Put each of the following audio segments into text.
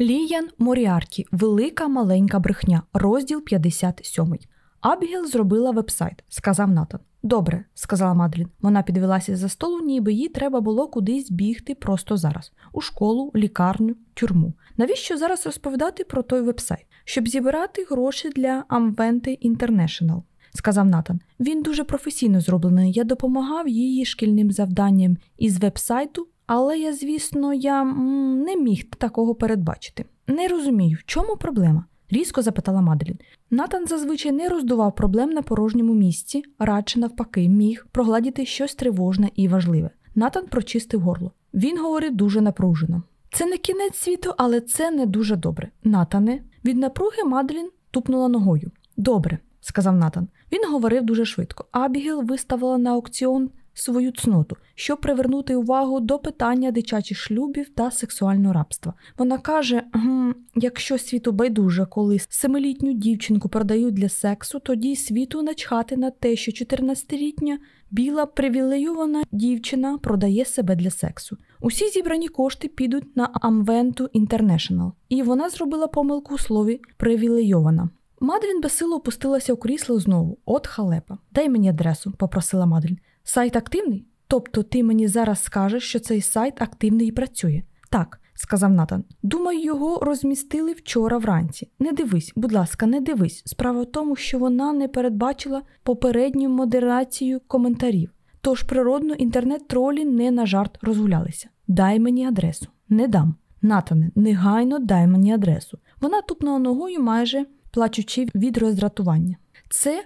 Ліян Моріарті Велика маленька брехня, розділ 57. Абігел зробила вебсайт, сказав Натан. Добре, сказала Мадлін. Вона підвелася за столу, ніби їй треба було кудись бігти просто зараз у школу, лікарню, тюрму. Навіщо зараз розповідати про той вебсайт? Щоб зібрати гроші для Amvente International, сказав Натан. Він дуже професійно зроблений. Я допомагав її шкільним завданням із вебсайту, але я, звісно, я не міг такого передбачити. Не розумію, в чому проблема? різко запитала Маделін. Натан зазвичай не роздував проблем на порожньому місці, радше навпаки, міг прогладіти щось тривожне і важливе. Натан прочистив горло. Він говорив дуже напружено. Це не кінець світу, але це не дуже добре. Натане, від напруги Маделін тупнула ногою. Добре, сказав Натан. Він говорив дуже швидко. Абігіл виставила на аукціон свою цноту, щоб привернути увагу до питання дитячих шлюбів та сексуального рабства. Вона каже: «Гм, якщо світу байдуже, коли семилітню дівчинку продають для сексу, тоді світу начхати на те, що 14-літня біла привілейована дівчина продає себе для сексу. Усі зібрані кошти підуть на Amventu International. і вона зробила помилку у слові привілейована. Мадрін безсило опустилася у крісло знову. От халепа. Дай мені адресу, попросила Мадрін. Сайт активний? Тобто ти мені зараз скажеш, що цей сайт активний і працює? Так, сказав Натан. Думаю, його розмістили вчора вранці. Не дивись, будь ласка, не дивись. Справа в тому, що вона не передбачила попередню модерацію коментарів. Тож природно інтернет-тролі не на жарт розгулялися. Дай мені адресу. Не дам. Натане, негайно дай мені адресу. Вона тупнула ногою, майже плачучи від роздратування. Це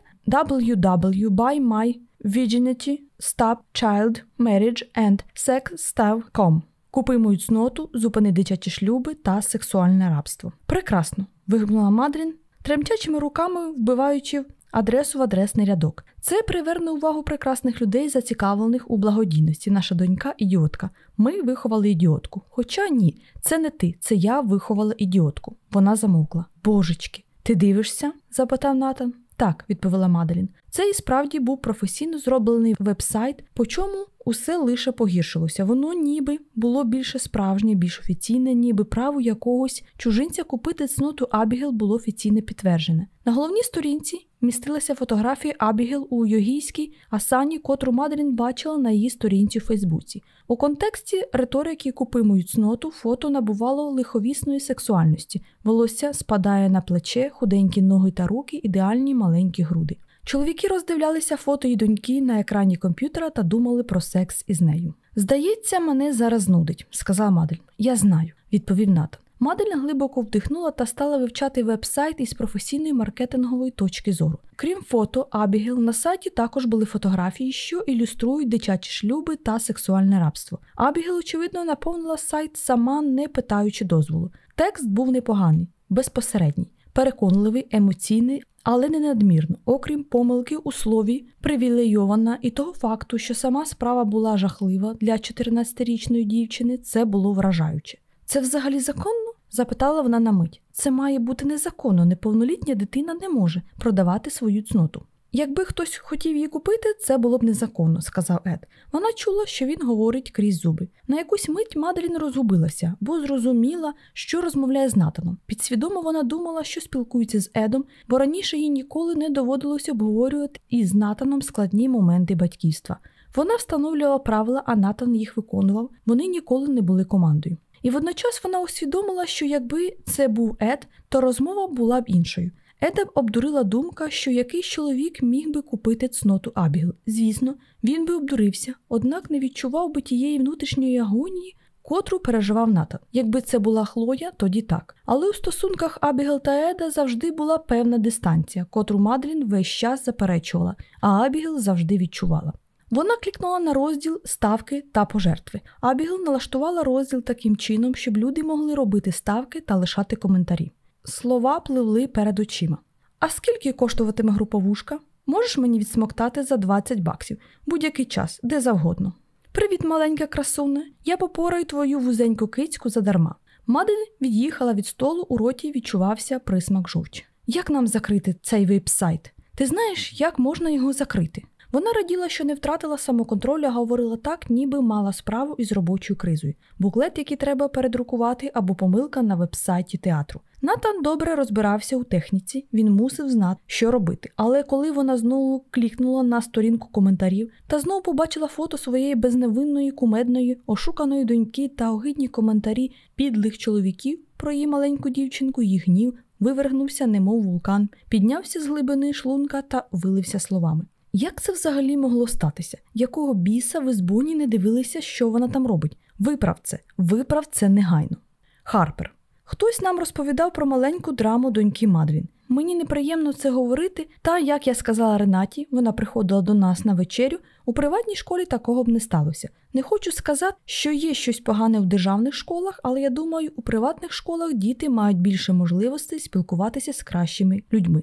www.by Stop Child Marriage and Sex Купи мою цноту, зупини дитячі шлюби та сексуальне рабство. Прекрасно. вигукнула Мадрін, тремтячими руками вбиваючи адресу в адресний рядок. Це приверне увагу прекрасних людей, зацікавлених у благодійності. Наша донька ідіотка. Ми виховали ідіотку. Хоча ні, це не ти, це я виховала ідіотку. Вона замовкла. Божечки, ти дивишся? запитав Натан. Так, відповіла Маделін. Це і справді був професійно зроблений вебсайт, по чому усе лише погіршилося. Воно ніби було більше справжнє, більш офіційне, ніби право якогось чужинця купити цноту Абігел було офіційно підтверджене. На головній сторінці містилася фотографія Абігел у йогійській асані, котру Мадрін бачила на її сторінці у Фейсбуці. У контексті риторики «Купи мою цноту фото набувало лиховісної сексуальності. Волосся спадає на плече, худенькі ноги та руки, ідеальні маленькі груди. Чоловіки роздивлялися фото її доньки на екрані комп'ютера та думали про секс із нею. Здається, мене зараз нудить, сказала Мадель. Я знаю, відповів Натан. Мадель глибоко вдихнула та стала вивчати веб-сайт із професійної маркетингової точки зору. Крім фото, Абігел на сайті також були фотографії, що ілюструють дитячі шлюби та сексуальне рабство. Абігел, очевидно, наповнила сайт сама, не питаючи дозволу. Текст був непоганий, безпосередній, переконливий, емоційний, але не надмірно, окрім помилки у слові привілейована і того факту, що сама справа була жахлива для 14-річної дівчини, це було вражаюче. Це взагалі законно? запитала вона на мить. Це має бути незаконно, неповнолітня дитина не може продавати свою цноту. Якби хтось хотів її купити, це було б незаконно, сказав Ед. Вона чула, що він говорить крізь зуби. На якусь мить Маделін розгубилася, бо зрозуміла, що розмовляє з Натаном. Підсвідомо вона думала, що спілкується з Едом, бо раніше їй ніколи не доводилося обговорювати із Натаном складні моменти батьківства. Вона встановлювала правила, а Натан їх виконував. Вони ніколи не були командою. І водночас вона усвідомила, що якби це був Ед, то розмова була б іншою. Еда обдурила думка, що якийсь чоловік міг би купити цноту Абігл. Звісно, він би обдурився, однак не відчував би тієї внутрішньої агонії, котру переживав Натан. Якби це була Хлоя, тоді так. Але у стосунках Абігел та Еда завжди була певна дистанція, котру Мадрін весь час заперечувала, а Абігел завжди відчувала. Вона клікнула на розділ ставки та пожертви. Абігел налаштувала розділ таким чином, щоб люди могли робити ставки та лишати коментарі. Слова пливли перед очима. А скільки коштуватиме груповушка? Можеш мені відсмоктати за 20 баксів будь-який час, де завгодно. Привіт, маленька красуне, я попораю твою вузеньку кицьку задарма. Маден від'їхала від столу, у роті відчувався присмак жовчі. Як нам закрити цей веб-сайт? Ти знаєш, як можна його закрити? Вона раділа, що не втратила самоконтролю, а говорила так, ніби мала справу із робочою кризою, буклет, який треба передрукувати, або помилка на веб-сайті театру. Натан добре розбирався у техніці, він мусив знати, що робити. Але коли вона знову клікнула на сторінку коментарів та знову побачила фото своєї безневинної, кумедної, ошуканої доньки та огидні коментарі підлих чоловіків про її маленьку дівчинку, її гнів вивергнувся, немов вулкан, піднявся з глибини шлунка та вилився словами. Як це взагалі могло статися? Якого біса ви з Боні не дивилися, що вона там робить? Виправ це, виправ це негайно. Харпер. Хтось нам розповідав про маленьку драму доньки Мадрін. Мені неприємно це говорити, та, як я сказала Ренаті, вона приходила до нас на вечерю, у приватній школі такого б не сталося. Не хочу сказати, що є щось погане в державних школах, але я думаю, у приватних школах діти мають більше можливостей спілкуватися з кращими людьми.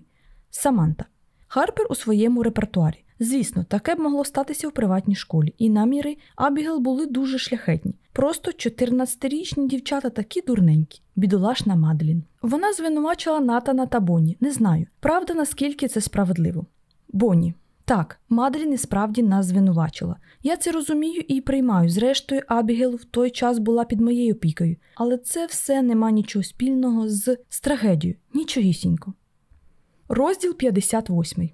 Саманта. Харпер у своєму репертуарі. Звісно, таке б могло статися у приватній школі, і наміри Абігел були дуже шляхетні. Просто 14-річні дівчата такі дурненькі, бідолашна Мадлін. Вона звинувачила Натана та Бонні. Не знаю. Правда, наскільки це справедливо. Бонні. Так, Мадлін і справді нас звинувачила. Я це розумію і приймаю. Зрештою, Абігел в той час була під моєю опікою, але це все нема нічого спільного з, з трагедією. Нічогісінько. Розділ 58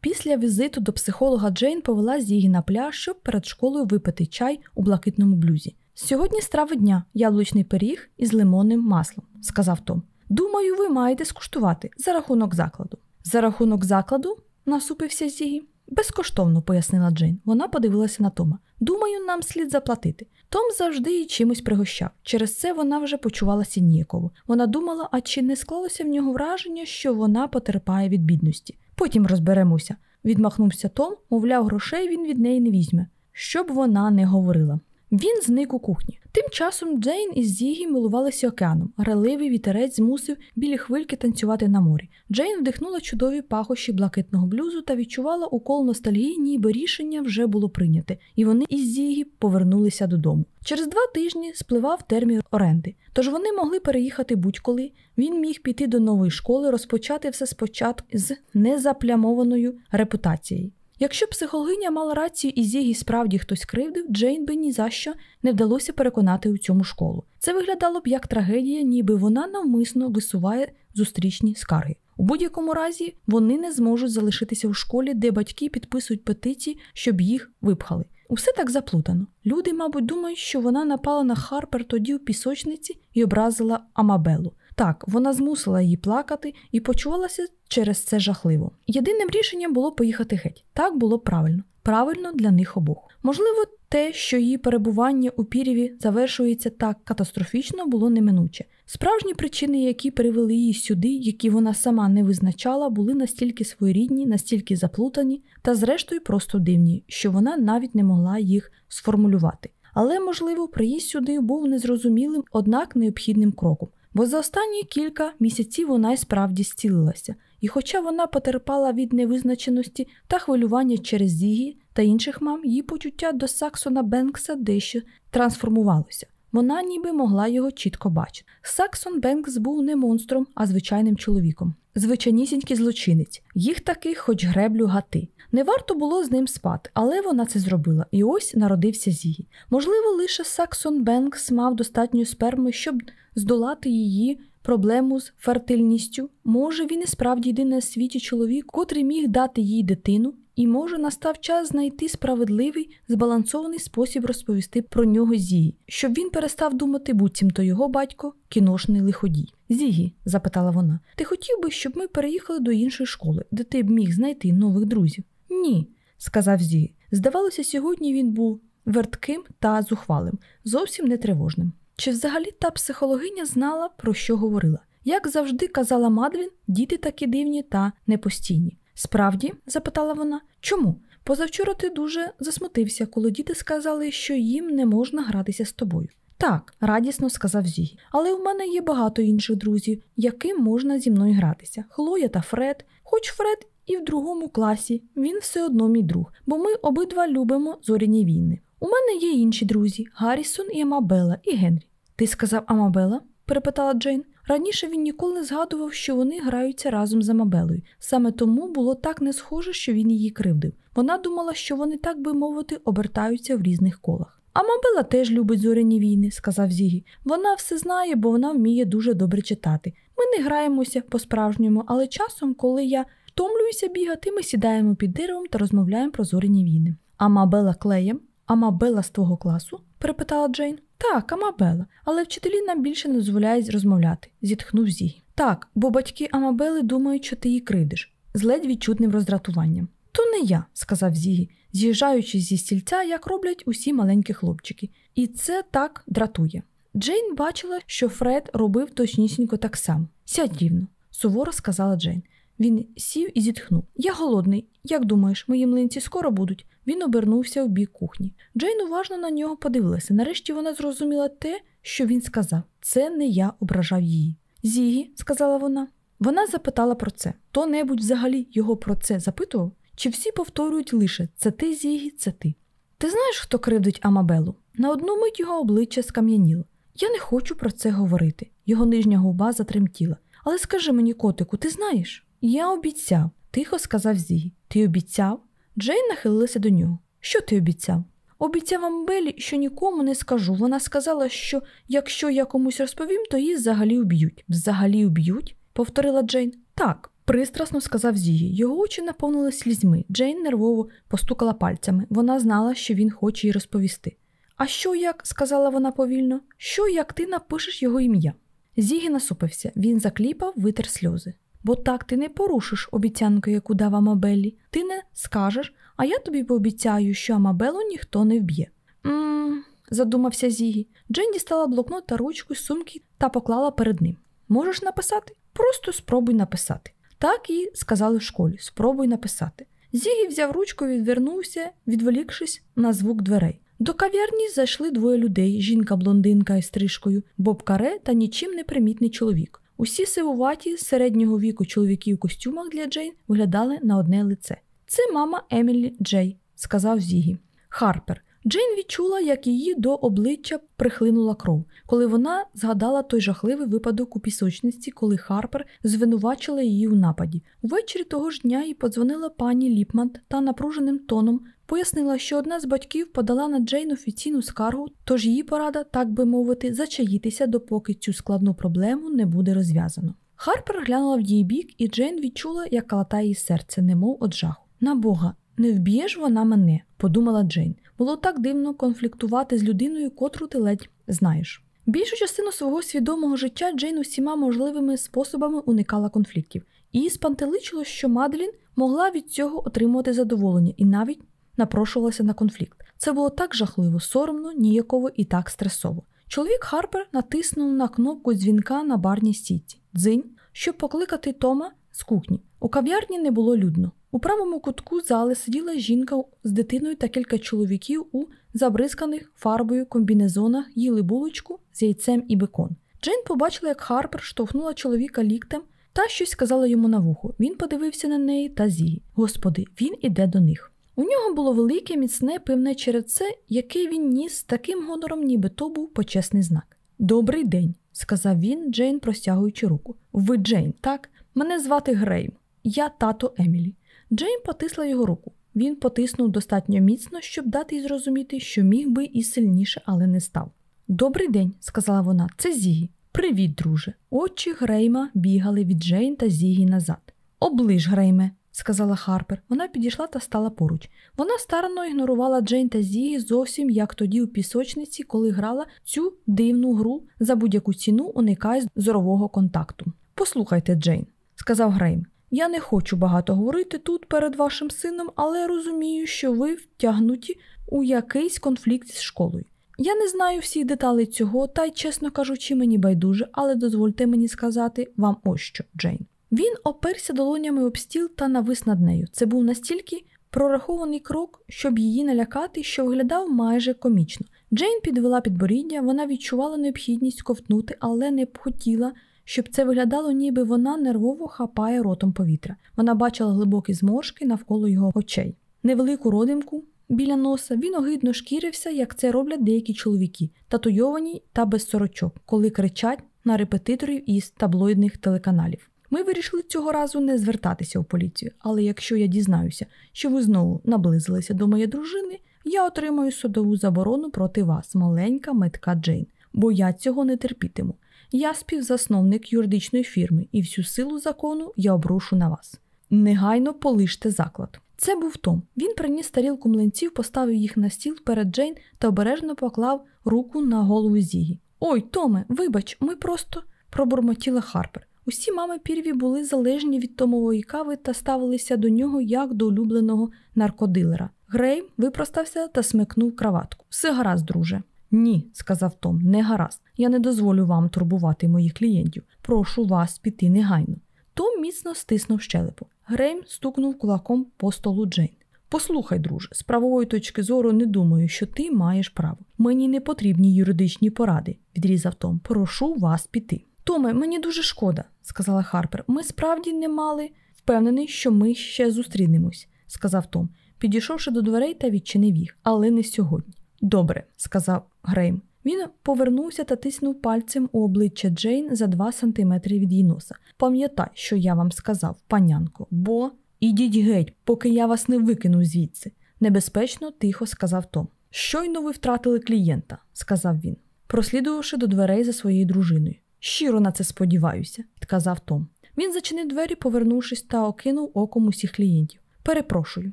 Після візиту до психолога Джейн повела Зігі на пляж, щоб перед школою випити чай у блакитному блюзі. Сьогодні страва дня яблучний пиріг із лимонним маслом, сказав Том. Думаю, ви маєте скуштувати за рахунок закладу. За рахунок закладу, насупився Зігі. Безкоштовно, пояснила Джейн. Вона подивилася на Тома. Думаю, нам слід заплатити. Том завжди її чимось пригощав. Через це вона вже почувалася ніяково. Вона думала, а чи не склалося в нього враження, що вона потерпає від бідності. Потім розберемося. Відмахнувся Том, мовляв, грошей він від неї не візьме, щоб вона не говорила. Він зник у кухні. Тим часом Джейн із Зігі милувалися океаном. Граливий вітерець змусив білі хвильки танцювати на морі. Джейн вдихнула чудові пахощі блакитного блюзу та відчувала укол ностальгії, ніби рішення вже було прийняте, і вони із Зігі повернулися додому. Через два тижні спливав термін оренди, тож вони могли переїхати будь-коли. Він міг піти до нової школи, розпочати все спочатку з незаплямованою репутацією. Якщо психологиня мала рацію і Зігі справді хтось кривдив, Джейн би ні за що не вдалося переконати у цьому школу. Це виглядало б як трагедія, ніби вона навмисно висуває зустрічні скарги. У будь-якому разі вони не зможуть залишитися в школі, де батьки підписують петиції, щоб їх випхали. Усе так заплутано. Люди, мабуть, думають, що вона напала на Харпер тоді у пісочниці і образила Амабелу. Так, вона змусила її плакати і почувалася через це жахливо. Єдиним рішенням було поїхати геть. Так було правильно, правильно для них обох. Можливо, те, що її перебування у Пірєві завершується так катастрофічно, було неминуче. Справжні причини, які привели її сюди, які вона сама не визначала, були настільки своєрідні, настільки заплутані та, зрештою, просто дивні, що вона навіть не могла їх сформулювати. Але, можливо, приїзд сюди був незрозумілим, однак необхідним кроком. Бо за останні кілька місяців вона й справді зцілилася, і хоча вона потерпала від невизначеності та хвилювання через Зігі та інших мам, її почуття до Саксона Бенкса дещо трансформувалося. Вона ніби могла його чітко бачити. Саксон Бенкс був не монстром, а звичайним чоловіком. Звичайнісінький злочинець, їх таких, хоч греблю гати. Не варто було з ним спати, але вона це зробила, і ось народився Зігі. Можливо, лише Саксон Бенкс мав достатньо сперми, щоб здолати її проблему з фертильністю. Може, він і справді єдиний на світі чоловік, котрий міг дати їй дитину, і може настав час знайти справедливий, збалансований спосіб розповісти про нього Зігі, щоб він перестав думати, буцімто його батько кіношний лиходій. Зігі, запитала вона, ти хотів би, щоб ми переїхали до іншої школи, де ти б міг знайти нових друзів? Ні, сказав Зігі. Здавалося, сьогодні він був вертким та зухвалим, зовсім не тривожним. Чи взагалі та психологиня знала, про що говорила? Як завжди казала Мадлін, діти такі дивні та непостійні. Справді? запитала вона. Чому? Позавчора ти дуже засмутився, коли діти сказали, що їм не можна гратися з тобою. Так, радісно сказав Зігі, але у мене є багато інших друзів, яким можна зі мною гратися. Хлоя та Фред, хоч Фред і в другому класі, він все одно мій друг, бо ми обидва любимо зоряні війни. У мене є інші друзі Гаррісон і Амабела, і Генрі. Ти сказав Амабела? перепитала Джейн. Раніше він ніколи не згадував, що вони граються разом з Амабелою. Саме тому було так не схоже, що він її кривдив. Вона думала, що вони, так би мовити, обертаються в різних колах. Амабела теж любить зоряні війни, сказав Зігі. Вона все знає, бо вона вміє дуже добре читати. Ми не граємося по-справжньому, але часом, коли я втомлююся бігати, ми сідаємо під деревом та розмовляємо про зоряні війни. Амабела клеєм, Амабела з твого класу? перепитала Джейн. Так, Амабела, але вчителі нам більше не дозволяють розмовляти, зітхнув Зігі. Так, бо батьки Амабели думають, що ти її кридиш, з ледь відчутним роздратуванням. То не я, сказав Зігі, з'їжджаючи зі стільця, як роблять усі маленькі хлопчики. І це так дратує. Джейн бачила, що Фред робив точнісінько так само. Сядь рівно, суворо сказала Джейн. Він сів і зітхнув. Я голодний. Як думаєш, мої млинці скоро будуть? Він обернувся в бік кухні. Джейн уважно на нього подивилася. Нарешті вона зрозуміла те, що він сказав. Це не я ображав її. Зігі, сказала вона. Вона запитала про це. Хто небудь взагалі його про це запитував? Чи всі повторюють лише це ти, Зігі, це ти? Ти знаєш, хто кривдить Амабелу? На одну мить його обличчя скам'яніло. Я не хочу про це говорити. Його нижня губа затремтіла. Але скажи мені, котику, ти знаєш? Я обіцяв, тихо сказав Зігі. Ти обіцяв? Джейн нахилилася до нього. Що ти обіцяв? Обіцяв Амбелі, що нікому не скажу. Вона сказала, що якщо я комусь розповім, то її взагалі уб'ють. Взагалі уб'ють? повторила Джейн. Так, пристрасно сказав Зігі. Його очі наповнили слізьми. Джейн нервово постукала пальцями. Вона знала, що він хоче їй розповісти. А що як? сказала вона повільно, що як ти напишеш його ім'я? Зігі насупився, він закліпав, витер сльози. Бо так ти не порушиш обіцянку, яку дав Амабелі. Ти не скажеш, а я тобі пообіцяю, що Амабелу ніхто не вб'є. Мм, задумався Зігі. Джен дістала блокнот та ручку з сумки та поклала перед ним. Можеш написати? Просто спробуй написати. Так і сказали в школі спробуй написати. Зігі взяв ручку і відвернувся, відволікшись на звук дверей. До кав'ярні зайшли двоє людей: жінка-блондинка із стрижкою, Боб Каре та нічим не примітний чоловік. Усі сивуваті середнього віку чоловіки у костюмах для Джейн виглядали на одне лице. Це мама Емілі Джей, сказав Зігі. Харпер. Джейн відчула, як їй до обличчя прихлинула кров, коли вона згадала той жахливий випадок у пісочниці, коли Харпер звинувачила її у нападі. Увечері того ж дня їй подзвонила пані Ліпмант та напруженим тоном пояснила, що одна з батьків подала на Джейн офіційну скаргу, тож її порада, так би мовити, зачаїтися, допоки цю складну проблему не буде розв'язано. Харпер глянула в її бік, і Джейн відчула, як калатає її серце, немов од жаху. На Бога, не вб'єш вона мене, подумала Джейн. Було так дивно конфліктувати з людиною, котру ти ледь знаєш. Більшу частину свого свідомого життя Джейн усіма можливими способами уникала конфліктів, і спантеличило, що Мадлін могла від цього отримувати задоволення і навіть напрошувалася на конфлікт. Це було так жахливо, соромно, ніяково і так стресово. Чоловік Харпер натиснув на кнопку дзвінка на барній стійці дзинь, щоб покликати Тома з кухні. У кав'ярні не було людно. У правому кутку зали сиділа жінка з дитиною та кілька чоловіків у забризканих фарбою комбінезонах їли булочку з яйцем і бекон. Джейн побачила, як Харпер штовхнула чоловіка ліктем та щось сказала йому на вухо. Він подивився на неї та зії. Господи, він іде до них. У нього було велике, міцне, пивне череце, яке він ніс таким гонором, ніби то був почесний знак. Добрий день, сказав він, Джейн, простягуючи руку. Ви Джейн, так? Мене звати Грейм. Я тато Емілі. Джейн потисла його руку. Він потиснув достатньо міцно, щоб дати їй зрозуміти, що міг би і сильніше, але не став. Добрий день, сказала вона, це Зігі. Привіт, друже. Очі Грейма бігали від Джейн та Зігі назад. Оближ, Грейме, сказала Харпер. Вона підійшла та стала поруч. Вона старанно ігнорувала Джейн та Зігі зовсім як тоді у пісочниці, коли грала цю дивну гру за будь-яку ціну, уникає зорового контакту. Послухайте, Джейн, сказав Грейм. Я не хочу багато говорити тут перед вашим сином, але розумію, що ви втягнуті у якийсь конфлікт з школою. Я не знаю всіх деталей цього, та й, чесно кажучи, мені байдуже, але дозвольте мені сказати вам ось що, Джейн. Він оперся долонями об стіл та навис над нею. Це був настільки прорахований крок, щоб її налякати, що виглядав майже комічно. Джейн підвела підборіддя, вона відчувала необхідність ковтнути, але не б хотіла, щоб це виглядало, ніби вона нервово хапає ротом повітря. Вона бачила глибокі зморшки навколо його очей. Невелику родимку біля носа він огидно шкірився, як це роблять деякі чоловіки, татуйовані та без сорочок, коли кричать на репетиторів із таблоїдних телеканалів. Ми вирішили цього разу не звертатися у поліцію, але якщо я дізнаюся, що ви знову наблизилися до моєї дружини, я отримаю судову заборону проти вас, маленька метка Джейн, бо я цього не терпітиму. Я співзасновник юридичної фірми, і всю силу закону я обрушу на вас. Негайно полиште заклад. Це був Том. Він приніс тарілку млинців, поставив їх на стіл перед Джейн та обережно поклав руку на голову Зігі. Ой, Томе, вибач, ми просто пробурмотіла Харпер. Усі мами Пірві були залежні від томової кави та ставилися до нього як до улюбленого наркодилера. Грей випростався та смикнув краватку. Все гаразд, друже. Ні, сказав Том, не гаразд. Я не дозволю вам турбувати моїх клієнтів. Прошу вас піти негайно. Том міцно стиснув щелепу. Грейм стукнув кулаком по столу Джейн. Послухай, друже, з правової точки зору не думаю, що ти маєш право. Мені не потрібні юридичні поради, відрізав Том. Прошу вас піти. Томе, мені дуже шкода, сказала Харпер. Ми справді не мали. Впевнений, що ми ще зустрінемось, сказав Том, підійшовши до дверей та відчинив їх, але не сьогодні. Добре, сказав Грейм. Він повернувся та тицнув пальцем у обличчя Джейн за два сантиметри від її носа. Пам'ятай, що я вам сказав, панянко, бо ідіть геть, поки я вас не викину звідси. Небезпечно, тихо сказав Том. Щойно ви втратили клієнта, сказав він, прослідувавши до дверей за своєю дружиною. Щиро на це сподіваюся, відказав Том. Він зачинив двері, повернувшись та окинув оком усіх клієнтів. Перепрошую.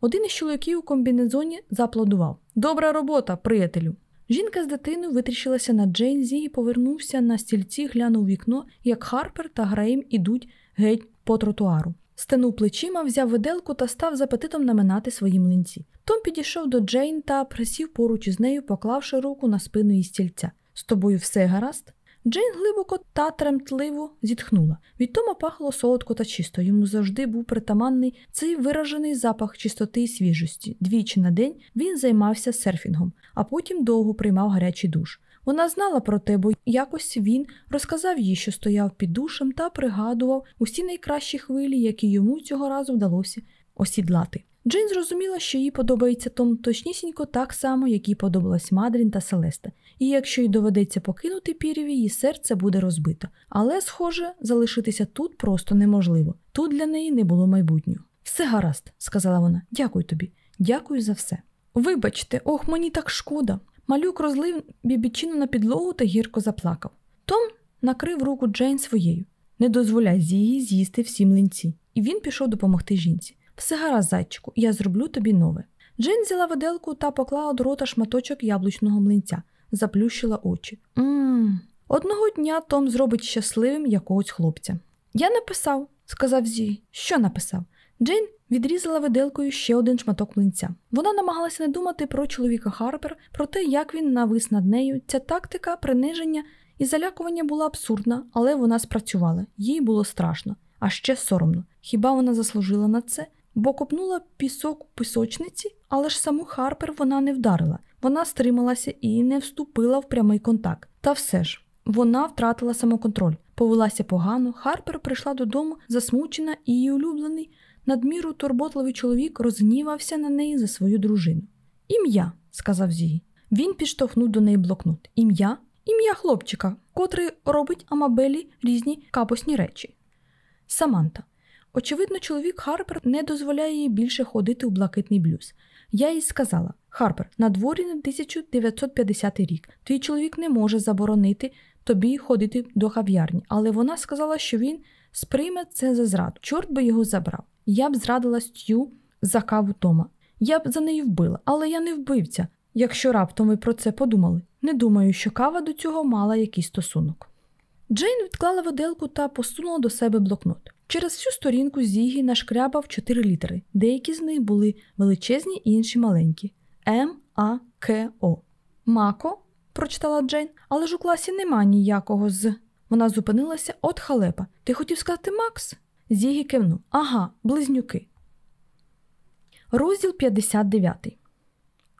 Один із чоловіків у комбінезоні зааплодував. Добра робота, приятелю. Жінка з дитиною витріщилася на Джейн і повернувся на стільці, глянув вікно, як Харпер та Грейм ідуть геть по тротуару. Стенув плечима, взяв виделку та став з апетитом наминати свої млинці. Том підійшов до Джейн та присів поруч із нею, поклавши руку на спину її стільця. З тобою все гаразд? Джейн глибоко та тремтливо зітхнула. Від Тома пахло солодко та чисто. Йому завжди був притаманний цей виражений запах чистоти і свіжості. Двічі на день він займався серфінгом, а потім довго приймав гарячий душ. Вона знала про те, бо якось він розказав їй, що стояв під душем та пригадував усі найкращі хвилі, які йому цього разу вдалося осідлати. Джейн зрозуміла, що їй подобається Том точнісінько так само, як їй подобалась Мадрін та Селеста, і якщо їй доведеться покинути пір'яві, її серце буде розбито. Але, схоже, залишитися тут просто неможливо. Тут для неї не було майбутнього. Все гаразд, сказала вона. Дякую тобі, дякую за все. Вибачте, ох, мені так шкода. Малюк розлив бібічину на підлогу та гірко заплакав. Том накрив руку Джейн своєю. Не дозволяй Зігі з'їсти всі млинці. І він пішов допомогти жінці. Все гаразд, зайчику, я зроблю тобі нове. Джейн взяла виделку та поклала до рота шматочок яблучного млинця, заплющила очі. Мм. Одного дня Том зробить щасливим якогось хлопця. Я написав, сказав Зі. Що написав? Джейн відрізала виделкою ще один шматок млинця. Вона намагалася не думати про чоловіка Харпер, про те, як він навис над нею. Ця тактика приниження і залякування була абсурдна, але вона спрацювала. Їй було страшно, а ще соромно. Хіба вона заслужила на це? Бо копнула пісок у пісочниці, але ж саму Харпер вона не вдарила. Вона стрималася і не вступила в прямий контакт. Та все ж, вона втратила самоконтроль, повелася погано. Харпер прийшла додому, засмучена, і її улюблений, надміру турботливий чоловік розгнівався на неї за свою дружину. Ім'я, сказав Зігі. Він підштовхнув до неї блокнот. Ім'я? Ім'я хлопчика, котрий робить Амабелі різні капосні речі. Саманта. Очевидно, чоловік Харпер не дозволяє їй більше ходити у блакитний блюз. Я їй сказала: Харпер, на дворі не 1950 рік. Твій чоловік не може заборонити тобі ходити до кав'ярні, але вона сказала, що він сприйме це за зраду. Чорт би його забрав. Я б зрадила Стю за каву Тома. Я б за неї вбила, але я не вбивця. Якщо раптом ви про це подумали, не думаю, що кава до цього мала якийсь стосунок. Джейн відклала виделку та посунула до себе блокнот. Через всю сторінку Зігі нашкрябав чотири літери. Деякі з них були величезні, інші маленькі. М А К О. Мако, прочитала Джейн, але ж у класі нема ніякого з. Вона зупинилася от халепа. Ти хотів сказати Макс? Зігі кивнув. Ага, близнюки. Розділ 59.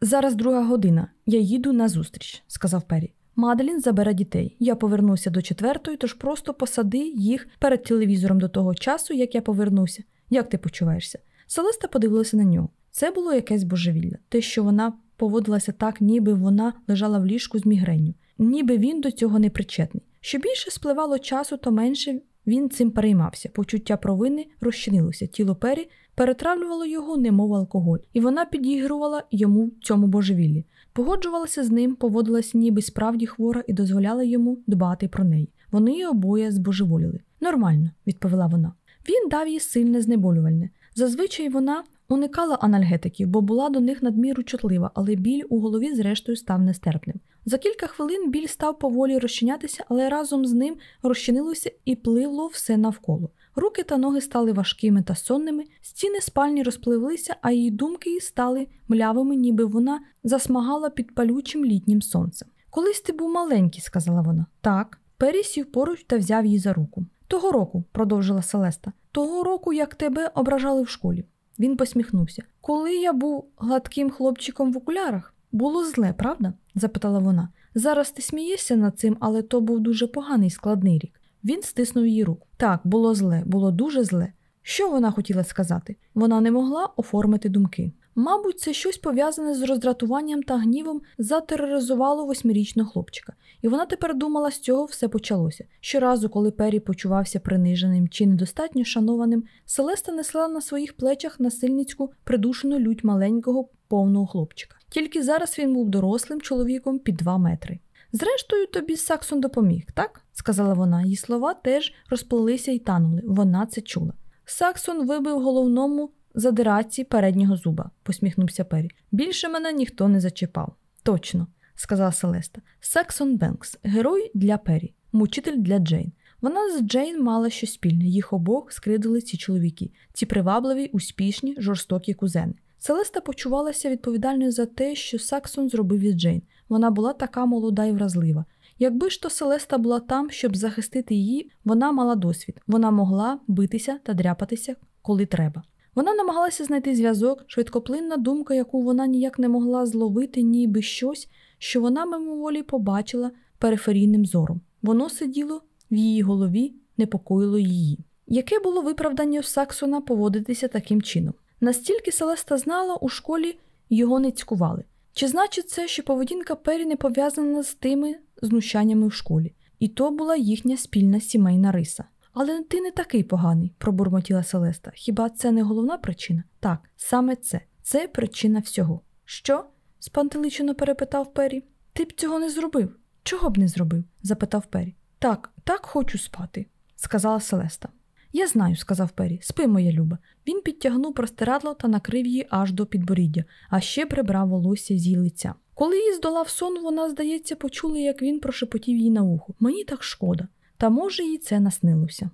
Зараз друга година. Я їду на зустріч», – сказав Пері. Маделін забере дітей. Я повернуся до четвертої, тож просто посади їх перед телевізором до того часу, як я повернуся. Як ти почуваєшся? Селеста подивилася на нього. Це було якесь божевілля, те, що вона поводилася так, ніби вона лежала в ліжку з мігренню, ніби він до цього не причетний. Що більше спливало часу, то менше він цим переймався. Почуття провини розчинилося. Тіло Пері перетравлювало його, немов алкоголь, і вона підігрувала йому в цьому божевіллі. Погоджувалася з ним, поводилася ніби справді хвора і дозволяла йому дбати про неї. Вони обоє збожеволіли. Нормально, відповіла вона. Він дав їй сильне знеболювальне. Зазвичай вона уникала анальгетиків, бо була до них надміру чутлива, але біль у голові, зрештою, став нестерпним. За кілька хвилин біль став поволі розчинятися, але разом з ним розчинилося і пливло все навколо. Руки та ноги стали важкими та сонними, стіни спальні розпливлися, а її думки стали млявими, ніби вона засмагала під палючим літнім сонцем. Колись ти був маленький, сказала вона. Так. Пері сів поруч та взяв її за руку. Того року, продовжила Селеста, того року, як тебе ображали в школі. Він посміхнувся. Коли я був гладким хлопчиком в окулярах, було зле, правда? запитала вона. Зараз ти смієшся над цим, але то був дуже поганий складний рік. Він стиснув її руку. Так, було зле, було дуже зле. Що вона хотіла сказати? Вона не могла оформити думки. Мабуть, це щось пов'язане з роздратуванням та гнівом затероризувало восьмирічного хлопчика, і вона тепер думала, з цього все почалося. Щоразу, коли Пері почувався приниженим чи недостатньо шанованим, Селеста несла на своїх плечах насильницьку придушену лють маленького повного хлопчика. Тільки зараз він був дорослим чоловіком під два метри. Зрештою, тобі Саксон допоміг, так? сказала вона. Її слова теж розплилися і танули. Вона це чула. Саксон вибив головному задираці переднього зуба, посміхнувся Пері. Більше мене ніхто не зачіпав. Точно, сказала Селеста. Саксон Бенкс, герой для Пері, мучитель для Джейн. Вона з Джейн мала щось спільне, їх обох скридили ці чоловіки, ці привабливі, успішні, жорстокі кузени. Селеста почувалася відповідальною за те, що Саксон зробив від Джейн. Вона була така молода і вразлива. Якби ж то Селеста була там, щоб захистити її, вона мала досвід, вона могла битися та дряпатися, коли треба. Вона намагалася знайти зв'язок, швидкоплинна думка, яку вона ніяк не могла зловити, ніби щось, що вона мимоволі побачила периферійним зором. Воно сиділо в її голові, непокоїло її. Яке було виправдання Саксона поводитися таким чином? Настільки Селеста знала, у школі його не цькували. Чи значить це, що поведінка Пері не пов'язана з тими знущаннями в школі? І то була їхня спільна сімейна риса. Але ти не такий поганий, пробурмотіла Селеста. Хіба це не головна причина? Так, саме це. Це причина всього. Що? спантеличено перепитав Пері. Ти б цього не зробив. Чого б не зробив? запитав Пері. Так, так хочу спати, сказала Селеста. Я знаю, сказав Пері. Спи, моя люба. Він підтягнув простирадло та накрив її аж до підборіддя, а ще прибрав волосся зі лиця. Коли її здолав сон, вона, здається, почула, як він прошепотів їй на ухо. Мені так шкода. Та може їй це наснилося.